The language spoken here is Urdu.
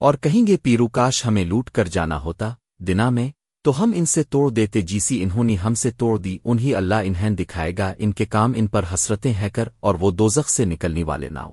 اور کہیں گے پیرو کاش ہمیں لوٹ کر جانا ہوتا، دنا میں، تو ہم ان سے توڑ دیتے جیسی انہوں نے ہم سے توڑ دی، انہی اللہ انہیں دکھائے گا، ان کے کام ان پر حسرتیں ہے کر اور وہ دوزخ سے نکلنے والے نہ ہو